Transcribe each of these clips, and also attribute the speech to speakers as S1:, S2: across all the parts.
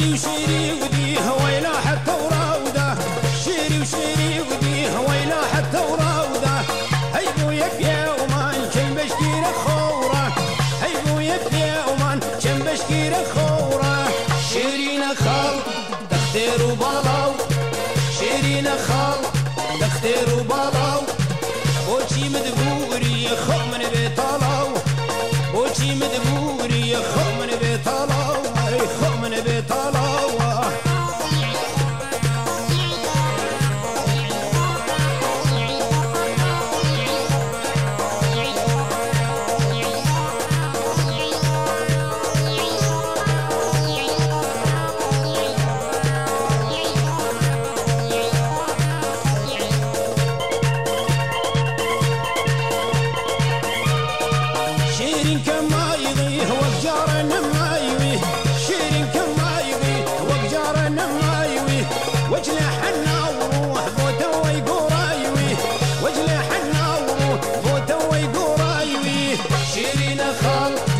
S1: شيري وشيري وديه ويلا حتى وراوده شيري وشيري وديه ويلا حتى وراوده هي بويا يا ومان كم بشكير خوره هي بويا يا ومان كم بشكير خوره شيرين خال تختير وبلاو شيرين خال تختير وبلاو وشي مدبوري خو in a song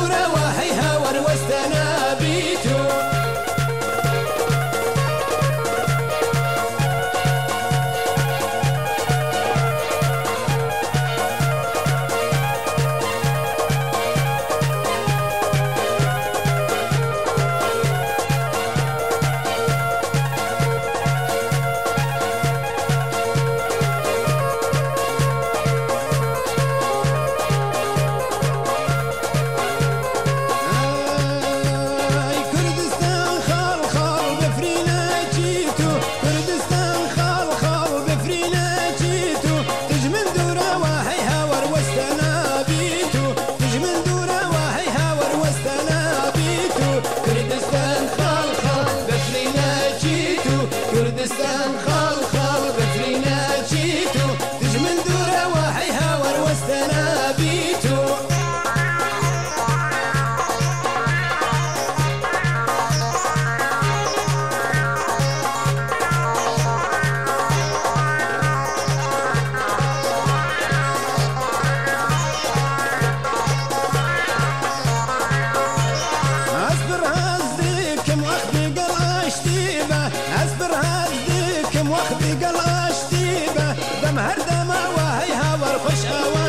S1: Yeah.